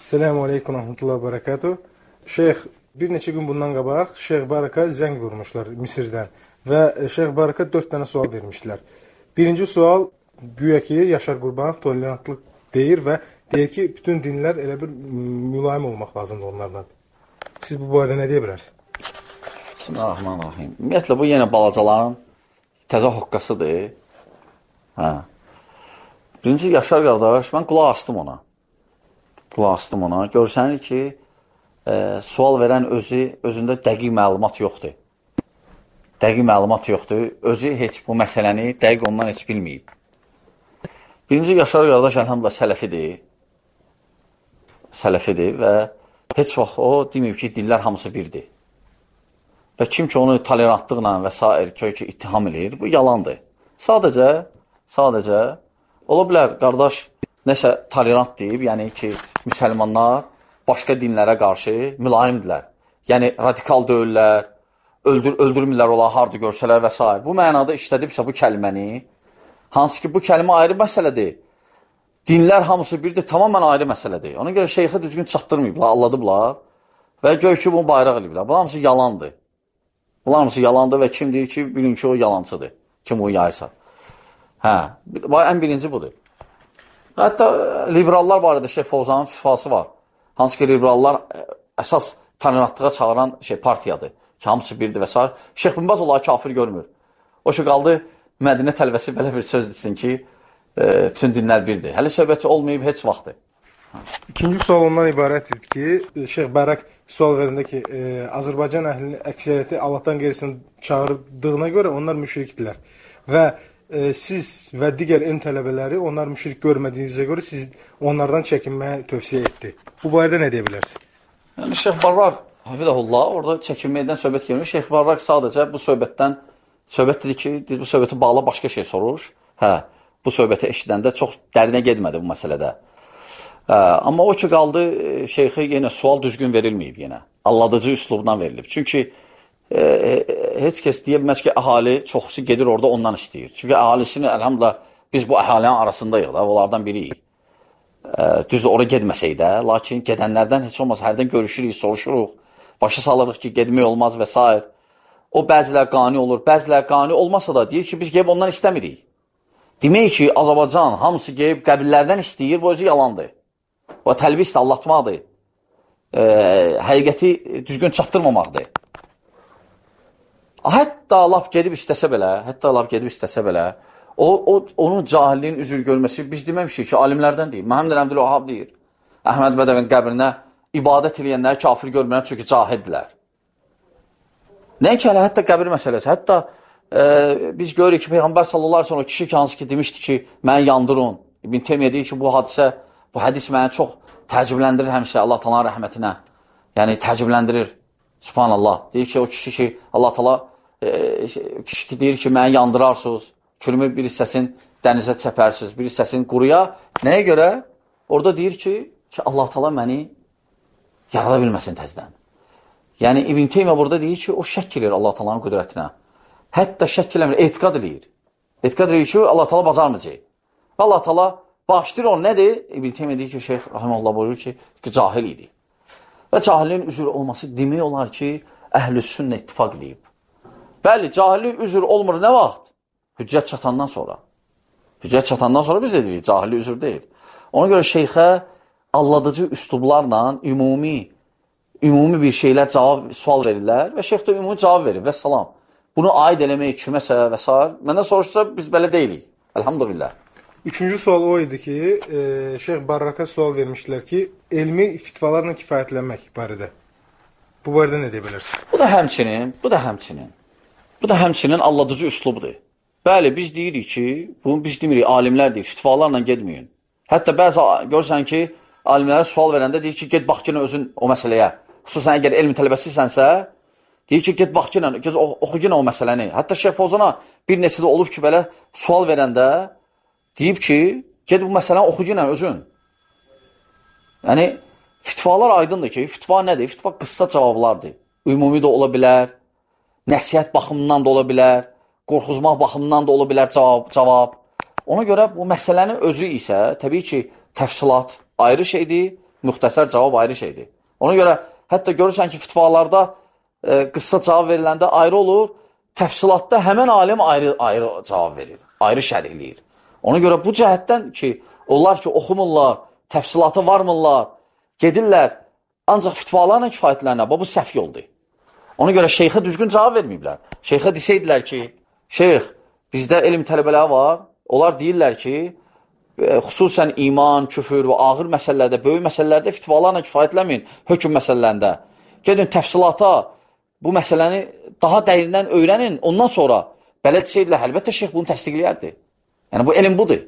Selamun Aleyküm Rahmetullah Berekatuhu. Şeyh bir neçə gün bundan qabaq Şeyh Baraka zəng vurmuşlar Misirdən və Şeyh Baraka 4 dənə sual vermişdilər. Birinci sual güya ki Yaşar Qurbanov tolerantlıq deyir və deyir ki, bütün dinlər elə bir mülayim olmaq lazımdır onlardan. Siz bu barədə nə deyə bilərsiniz? Bismillahirrahmanirrahim. Ümumiyyətlə, bu yenə balacaların təzə hoqqasıdır. Hə. Birinci Yaşar qardaş, mən qulaq astım ona qulaq astım ona. Görsənir ki, e, sual verən özü, özündə dəqiq məlumat yoxdur. Dəqiq məlumat yoxdur. Özü heç bu məsələni dəqiq ondan heç bilməyib. Birinci Yaşar qardaş əlhamdülillah sələfidir. Sələfidir və heç vaxt o deməyib ki, dillər hamısı birdir. Və kim ki onu tolerantlıqla və s. köy ki ittiham edir, bu yalandır. Sadəcə, sadəcə ola bilər qardaş nəsə tolerant deyib, yəni ki, müsəlmanlar başqa dinlərə qarşı mülayimdirlər. Yəni, radikal deyirlər, öldür, öldürmürlər ola, harada görsələr və s. Bu mənada işlədibsə bu kəlməni, hansı ki, bu kəlmə ayrı məsələdir. Dinlər hamısı birdir, tamamən ayrı məsələdir. Ona görə şeyxə düzgün çatdırmayıblar, alladıblar və göy ki, bunu bayraq ediblər. Bu hamısı yalandır. Bunlar hamısı yalandır və kim deyir ki, bilin ki, o yalancıdır. Kim onu yayırsa. Hə, ən birinci budur. Hətta e, liberallar barədə Şeyh Fovzanın şifası var. Hansı ki, liberallar e, əsas tanınatlığa çağıran şey partiyadır. Ki, hamısı birdir və s. Şeyh Binbaz olaraq kafir görmür. O ki, qaldı Mədinə tələbəsi belə bir söz desin ki, e, bütün dinlər birdir. Hələ söhbəti olmayıb heç vaxtdır. İkinci sual ondan ibarətdir ki, Şeyx Bərak sual verəndə ki, e, Azərbaycan əhlinin əksəriyyəti Allahdan qeyrisini çağırdığına görə onlar müşrikdirlər. Və e, siz və digər elm tələbələri onlar müşrik görmədiyinizə görə siz onlardan çəkinməyə tövsiyə etdi. Bu barədə nə deyə bilərsiniz? Yəni Şeyx Barraq Hafizəhullah orada çəkinməkdən söhbət gəlmir. Şeyx Barraq sadəcə bu söhbətdən söhbət dedi ki, bu söhbəti bağla başqa şey soruş. Hə, bu söhbəti eşidəndə çox dərinə getmədi bu məsələdə. Hə, amma o ki qaldı şeyxə yenə sual düzgün verilməyib yenə. Alladıcı üslubdan verilib. Çünki e, heç kəs deyə bilməz ki, əhali çoxusu gedir orada ondan istəyir. Çünki əhalisini, əlhamdülillah, biz bu əhalinin arasındayıq da, onlardan biriyik. Düzdür, ora getməsək də, lakin gedənlərdən heç olmaz, hərdən görüşürük, soruşuruq, başa salırıq ki, gedmək olmaz və s. O bəzilər qani olur, bəzilər qani olmasa da deyir ki, biz gəlib ondan istəmirik. Demək ki, Azərbaycan hamısı gəlib qəbillərdən istəyir, bu özü yalandır. Bu təlbis də allatmaqdır. E, həqiqəti düzgün çatdırmamaqdır. Hətta lap gedib istəsə belə, hətta lap gedib istəsə belə, o, o onun cahilliyin üzr görməsi biz deməmişik ki, alimlərdən deyil. Məhəmməd Əbdülvahab deyir. Əhməd Bədəvin qəbrinə ibadət edənləri kafir görməyən çünki cahildirlər. Nəinki hələ hətta qəbir məsələsi, hətta e, biz görürük ki, Peyğəmbər sallallahu əleyhi və səlləm kişi ki, hansı ki demişdi ki, məni yandırın. İbn Teymiyyə deyir ki, bu hadisə, bu hədis məni çox təəccübləndirir həmişə Allah Taala'nın rəhmətinə. Yəni təəccübləndirir. Subhanallah. Deyir ki, o kişi ki, Allah Taala e, kişi ki, deyir ki, məni yandırarsınız, külümü bir hissəsini dənizə çəpərsiniz, bir hissəsini quruya. Nəyə görə? Orada deyir ki, ki Allah Taala məni yarada bilməsin təzdən. Yəni İbn Teymiyyə burada deyir ki, o şəkk edir Allah Taala'nın qüdrətinə. Hətta şəkk eləmir, etiqad eləyir. Etiqad eləyir ki, Allah Taala bacarmayacaq. Allah Taala bağışlayır onu nədir? İbn Teymiyyə deyir ki, Şeyx Rahimehullah buyurur ki, ki cahil idi. Və cahilliyin üzr olması demək olar ki, əhl-i sünnə ittifaq edib. Bəli, cahillik üzr olmur nə vaxt? Hüccət çatandan sonra. Hüccət çatandan sonra biz dedik, cahillik üzr deyil. Ona görə şeyxə alladıcı üslublarla ümumi ümumi bir şeylər cavab, sual verirlər və şeyx də ümumi cavab verir və salam. Bunu aid eləmək kiməsə və s. Məndən soruşsa biz belə deyilik. Elhamdülillah. Üçüncü sual o idi ki, e, Şeyx Barraka sual vermişdilər ki, elmi fitvalarla kifayətlənmək barədə. Bu barədə nə deyə bilərsiniz? Bu da həmçinin, bu da həmçinin. Bu da həmçinin alladıcı üslubdur. Bəli, biz deyirik ki, bunu biz demirik, alimlər deyir, fitvalarla getməyin. Hətta bəzi görsən ki, alimlərə sual verəndə deyir ki, get bax ki, özün o məsələyə. Xüsusən əgər elm tələbəsisənsə, deyir ki, get bax ki, get oxu ki, o məsələni. Hətta Şeyh Fozana bir neçə də olub ki, belə sual verəndə deyib ki, get bu məsələni oxu ki, özün. Yəni, fitvalar aydındır ki, fitva nədir? Fitva qıssa cavablardır. Ümumi də ola bilər, nəsiyyət baxımından da ola bilər, qorxuzmaq baxımından da ola bilər cavab. cavab. Ona görə bu məsələnin özü isə təbii ki, təfsilat ayrı şeydir, müxtəsər cavab ayrı şeydir. Ona görə hətta görürsən ki, fitvalarda e, qıssa cavab veriləndə ayrı olur, təfsilatda həmən alim ayrı, ayrı cavab verir, ayrı şərhləyir. Ona görə bu cəhətdən ki, onlar ki, oxumurlar, təfsilata varmırlar, gedirlər, ancaq fitvalarla kifayətlənə, bu səhv yoldur. Ona görə şeyxə düzgün cavab verməyiblər. Şeyxə desəydilər ki, şeyx, bizdə elm tələbələri var, onlar deyirlər ki, e, xüsusən iman, küfür və ağır məsələlərdə, böyük məsələlərdə fitvalarla kifayətləməyin, hökm məsələlərində. Gedin təfsilata, bu məsələni daha dərindən öyrənin, ondan sonra belə desəydilər, əlbəttə şeyx bunu təsdiqləyərdi. Yəni, bu elm budur.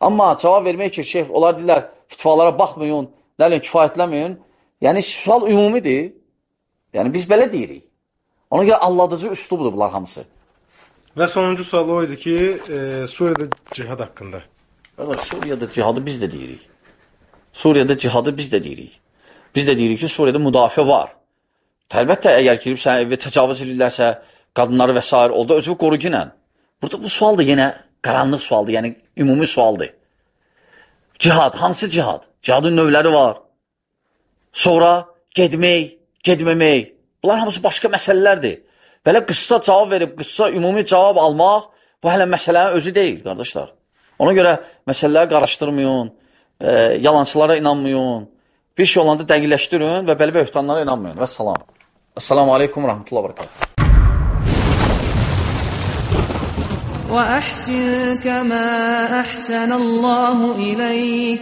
Amma cavab vermək ki, şeyx, onlar deyirlər, fitvalara baxmayın, nələ kifayətləməyin. Yəni, sual ümumidir. Yəni, biz belə deyirik. Ona görə alladıcı üslubdur bunlar hamısı. Və sonuncu sual o idi ki, e, Suriyada cihad haqqında. Qardaş, Suriyada cihadı biz də deyirik. Suriyada cihadı biz də deyirik. Biz də deyirik ki, Suriyada müdafiə var. Əlbəttə, əgər giribsə, evə təcavüz edirlərsə, qadınları və s. orada özü qoru ginə. Burada bu sual da yenə qaranlıq sualdır, yəni ümumi sualdır. Cihad, hansı cihad? Cihadın növləri var. Sonra gedmək, gedməmək. Bunlar hamısı başqa məsələlərdir. Belə qıssa cavab verib, qıssa ümumi cavab almaq, bu hələ məsələnin özü deyil, qardaşlar. Ona görə məsələləri qarışdırmayın, e, yalancılara inanmayın, bir şey olanda dəqiqləşdirin və belə böhtanlara inanmayın. Və salam. Assalamu aleykum, rahmetullah, barakatuhu. وأحسن كما أحسن الله إليك